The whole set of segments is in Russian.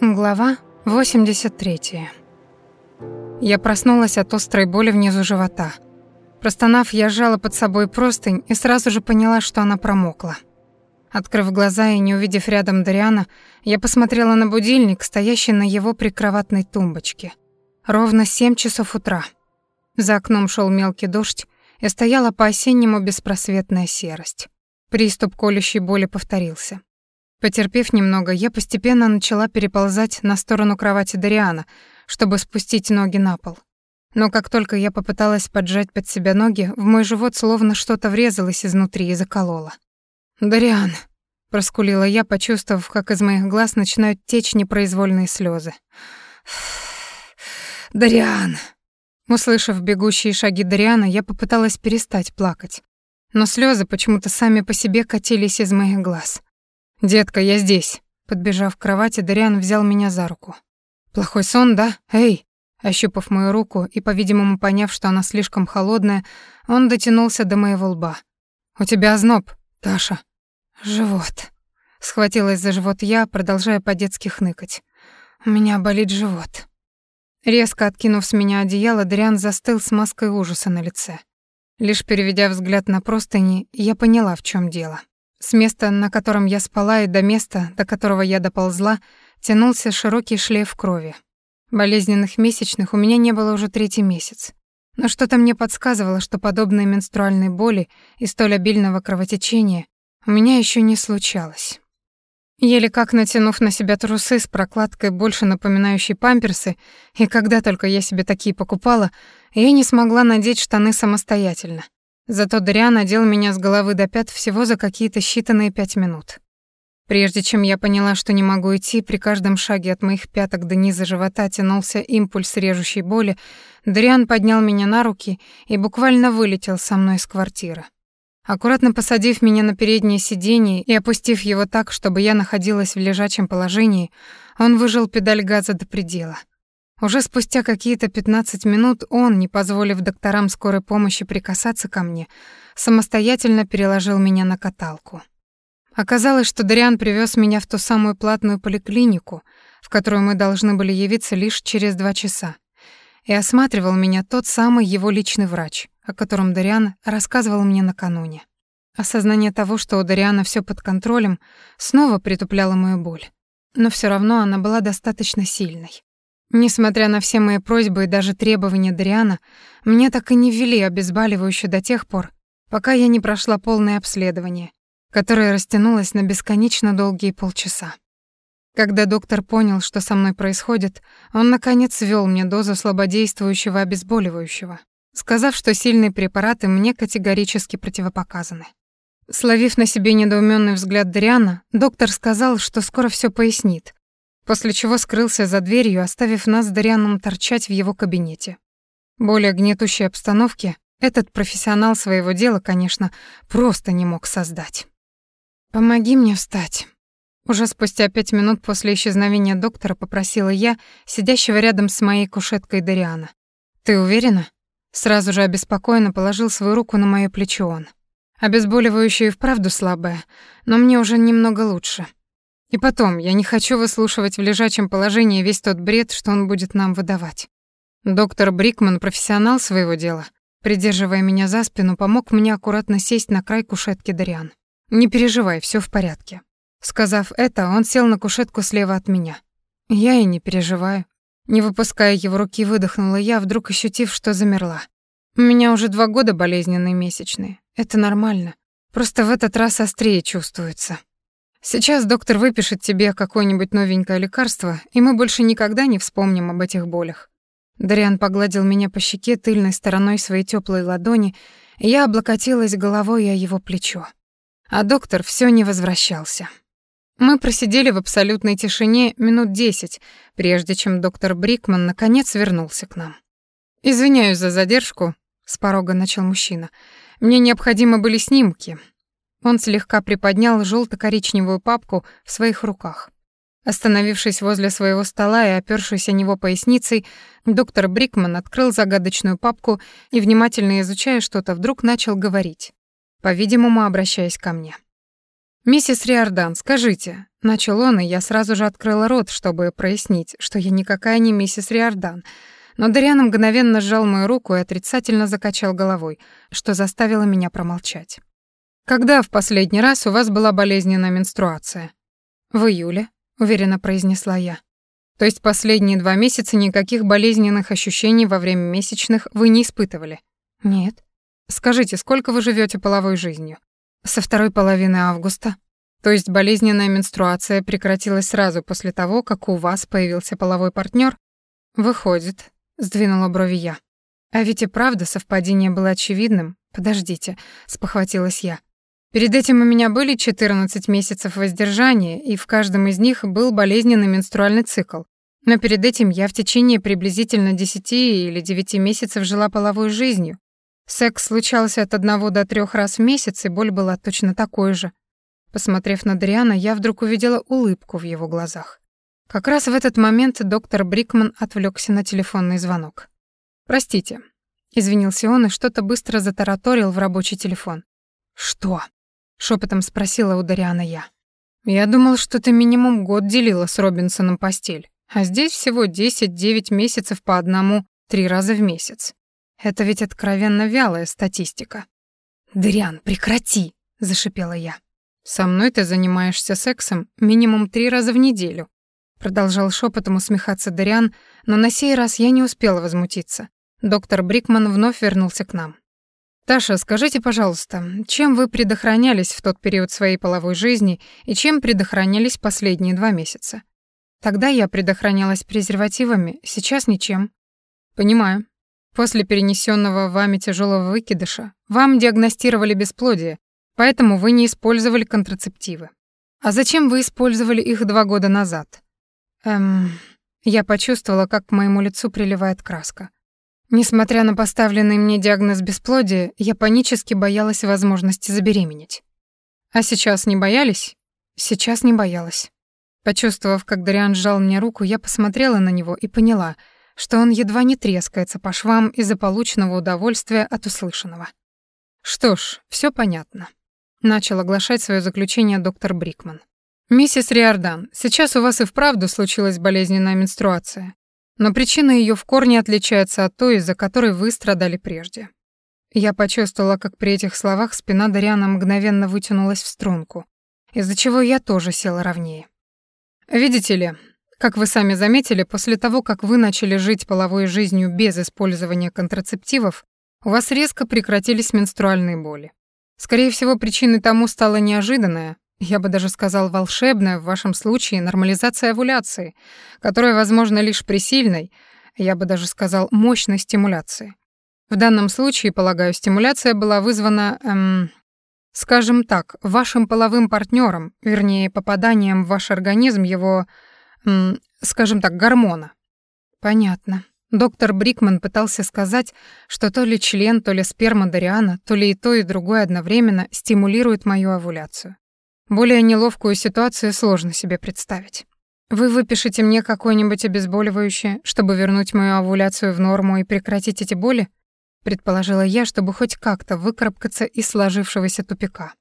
Глава 83. Я проснулась от острой боли внизу живота. Простонав, я сжала под собой простынь и сразу же поняла, что она промокла. Открыв глаза и не увидев рядом Дариана, я посмотрела на будильник, стоящий на его прикроватной тумбочке. Ровно семь часов утра. За окном шел мелкий дождь, и стояла по-осеннему беспросветная серость. Приступ колющей боли повторился. Потерпев немного, я постепенно начала переползать на сторону кровати Дариана, чтобы спустить ноги на пол. Но как только я попыталась поджать под себя ноги, в мой живот словно что-то врезалось изнутри и закололо. «Дариан», — проскулила я, почувствовав, как из моих глаз начинают течь непроизвольные слезы. «Дариан!» Услышав бегущие шаги Дариана, я попыталась перестать плакать. Но слезы почему-то сами по себе катились из моих глаз. «Детка, я здесь». Подбежав к кровати, Дариан взял меня за руку. «Плохой сон, да? Эй!» Ощупав мою руку и, по-видимому, поняв, что она слишком холодная, он дотянулся до моего лба. «У тебя озноб, Таша». «Живот». Схватилась за живот я, продолжая по-детски хныкать. «У меня болит живот». Резко откинув с меня одеяло, Дариан застыл с маской ужаса на лице. Лишь переведя взгляд на простыни, я поняла, в чем дело. С места, на котором я спала, и до места, до которого я доползла, тянулся широкий шлейф крови. Болезненных месячных у меня не было уже третий месяц. Но что-то мне подсказывало, что подобные менструальные боли и столь обильного кровотечения у меня еще не случалось. Еле как натянув на себя трусы с прокладкой, больше напоминающей памперсы, и когда только я себе такие покупала, я не смогла надеть штаны самостоятельно. Зато Дариан надел меня с головы до пят всего за какие-то считанные пять минут. Прежде чем я поняла, что не могу идти, при каждом шаге от моих пяток до низа живота тянулся импульс режущей боли, Дариан поднял меня на руки и буквально вылетел со мной из квартиры. Аккуратно посадив меня на переднее сиденье и опустив его так, чтобы я находилась в лежачем положении, он выжал педаль газа до предела. Уже спустя какие-то 15 минут он, не позволив докторам скорой помощи прикасаться ко мне, самостоятельно переложил меня на каталку. Оказалось, что Дариан привез меня в ту самую платную поликлинику, в которую мы должны были явиться лишь через два часа. И осматривал меня тот самый его личный врач, о котором Дариан рассказывал мне накануне. Осознание того, что у Дариана все под контролем, снова притупляло мою боль. Но все равно она была достаточно сильной. Несмотря на все мои просьбы и даже требования Дариана, мне так и не ввели обезболивающее до тех пор, пока я не прошла полное обследование, которое растянулось на бесконечно долгие полчаса. Когда доктор понял, что со мной происходит, он наконец ввел мне дозу слабодействующего обезболивающего, сказав, что сильные препараты мне категорически противопоказаны. Словив на себе недоуменный взгляд Дариана, доктор сказал, что скоро все пояснит, после чего скрылся за дверью, оставив нас с Дарианом торчать в его кабинете. Более гнетущей обстановки этот профессионал своего дела, конечно, просто не мог создать. «Помоги мне встать». Уже спустя пять минут после исчезновения доктора попросила я, сидящего рядом с моей кушеткой Дариана. «Ты уверена?» Сразу же обеспокоенно положил свою руку на моё плечо он. Обезболивающее и вправду слабое, но мне уже немного лучше. И потом, я не хочу выслушивать в лежачем положении весь тот бред, что он будет нам выдавать. Доктор Брикман профессионал своего дела. Придерживая меня за спину, помог мне аккуратно сесть на край кушетки Дариан. «Не переживай, все в порядке». Сказав это, он сел на кушетку слева от меня. Я и не переживаю. Не выпуская его руки, выдохнула я, вдруг ощутив, что замерла. У меня уже два года болезненные месячные. Это нормально. Просто в этот раз острее чувствуется. Сейчас доктор выпишет тебе какое-нибудь новенькое лекарство, и мы больше никогда не вспомним об этих болях. Дариан погладил меня по щеке тыльной стороной своей теплой ладони, и я облокотилась головой о его плечо. А доктор все не возвращался. Мы просидели в абсолютной тишине минут десять, прежде чем доктор Брикман наконец вернулся к нам. «Извиняюсь за задержку», — с порога начал мужчина. «Мне необходимы были снимки, он слегка приподнял желто-коричневую папку в своих руках. Остановившись возле своего стола и опёршись о него поясницей, доктор Брикман открыл загадочную папку и, внимательно изучая что-то, вдруг начал говорить, по-видимому, обращаясь ко мне. «Миссис Риордан, скажите», — начал он, и я сразу же открыла рот, чтобы прояснить, что я никакая не миссис Риордан, но Дариан мгновенно сжал мою руку и отрицательно закачал головой, что заставило меня промолчать. «Когда в последний раз у вас была болезненная менструация?» «В июле», — уверенно произнесла я. «То есть последние два месяца никаких болезненных ощущений во время месячных вы не испытывали?» «Нет». «Скажите, сколько вы живете половой жизнью?» Со второй половины августа. То есть болезненная менструация прекратилась сразу после того, как у вас появился половой партнер? Выходит, сдвинула брови я. А ведь и правда совпадение было очевидным. Подождите, спохватилась я. Перед этим у меня были 14 месяцев воздержания, и в каждом из них был болезненный менструальный цикл. Но перед этим я в течение приблизительно 10 или 9 месяцев жила половой жизнью, Секс случался от одного до трех раз в месяц, и боль была точно такой же. Посмотрев на Дриана, я вдруг увидела улыбку в его глазах. Как раз в этот момент доктор Брикман отвлекся на телефонный звонок. «Простите», — извинился он и что-то быстро затараторил в рабочий телефон. «Что?» — шепотом спросила у Дариана я. «Я думал, что ты минимум год делила с Робинсоном постель, а здесь всего 10-9 месяцев по одному, три раза в месяц. Это ведь откровенно вялая статистика. «Дриан, прекрати!» — зашипела я. «Со мной ты занимаешься сексом минимум три раза в неделю», — продолжал шепотом усмехаться Дариан, но на сей раз я не успела возмутиться. Доктор Брикман вновь вернулся к нам. «Таша, скажите, пожалуйста, чем вы предохранялись в тот период своей половой жизни и чем предохранялись последние два месяца?» «Тогда я предохранялась презервативами, сейчас ничем». «Понимаю. После перенесенного вами тяжелого выкидыша вам диагностировали бесплодие, поэтому вы не использовали контрацептивы. А зачем вы использовали их два года назад? Эм, я почувствовала, как к моему лицу приливает краска. Несмотря на поставленный мне диагноз бесплодия, я панически боялась возможности забеременеть. А сейчас не боялись? Сейчас не боялась. Почувствовав, как Дариан сжал мне руку, я посмотрела на него и поняла — что он едва не трескается по швам из-за полученного удовольствия от услышанного. «Что ж, все понятно», — начал оглашать свое заключение доктор Брикман. «Миссис Риордан, сейчас у вас и вправду случилась болезненная менструация, но причина ее в корне отличается от той, из-за которой вы страдали прежде». Я почувствовала, как при этих словах спина Дариана мгновенно вытянулась в струнку, из-за чего я тоже села ровнее. «Видите ли, как вы сами заметили, после того, как вы начали жить половой жизнью без использования контрацептивов, у вас резко прекратились менструальные боли. Скорее всего, причиной тому стала неожиданная, я бы даже сказал волшебная в вашем случае нормализация овуляции, которая возможна лишь при сильной, я бы даже сказал мощной стимуляции. В данном случае, полагаю, стимуляция была вызвана, эм, скажем так, вашим половым партнером, вернее, попаданием в ваш организм его скажем так, гормона. Понятно. Доктор Брикман пытался сказать, что то ли член, то ли сперма Дариана, то ли и то, и другое одновременно стимулирует мою овуляцию. Более неловкую ситуацию сложно себе представить. Вы выпишете мне какое-нибудь обезболивающее, чтобы вернуть мою овуляцию в норму и прекратить эти боли? Предположила я, чтобы хоть как-то выкарабкаться из сложившегося тупика.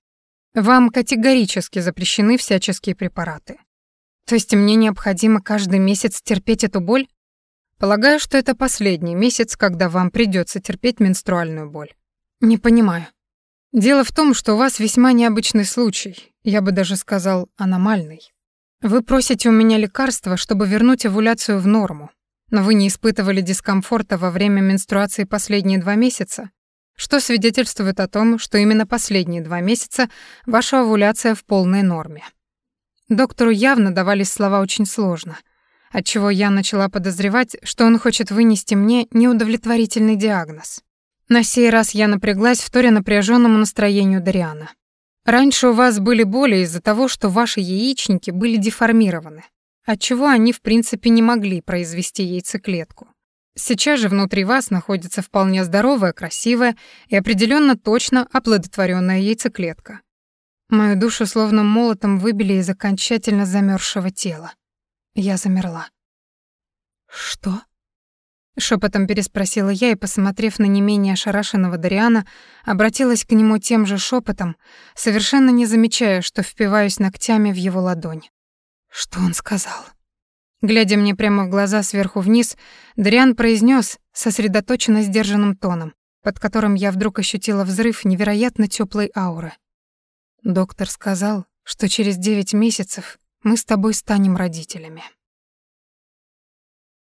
Вам категорически запрещены всяческие препараты. То есть мне необходимо каждый месяц терпеть эту боль? Полагаю, что это последний месяц, когда вам придется терпеть менструальную боль. Не понимаю. Дело в том, что у вас весьма необычный случай, я бы даже сказал, аномальный. Вы просите у меня лекарства, чтобы вернуть овуляцию в норму, но вы не испытывали дискомфорта во время менструации последние два месяца, что свидетельствует о том, что именно последние два месяца ваша овуляция в полной норме. Доктору явно давались слова очень сложно, отчего я начала подозревать, что он хочет вынести мне неудовлетворительный диагноз. На сей раз я напряглась, вторя напряженному настроению Дариана. Раньше у вас были боли из-за того, что ваши яичники были деформированы, отчего они, в принципе, не могли произвести яйцеклетку. Сейчас же внутри вас находится вполне здоровая, красивая и определенно точно оплодотворенная яйцеклетка. Мою душу словно молотом выбили из окончательно замерзшего тела. Я замерла. Что? Шепотом переспросила я и, посмотрев на не менее ошарашенного Дариана, обратилась к нему тем же шепотом, совершенно не замечая, что впиваюсь ногтями в его ладонь. Что он сказал? Глядя мне прямо в глаза сверху вниз, Дариан произнес сосредоточенно сдержанным тоном, под которым я вдруг ощутила взрыв невероятно теплой ауры. Доктор сказал, что через девять месяцев мы с тобой станем родителями.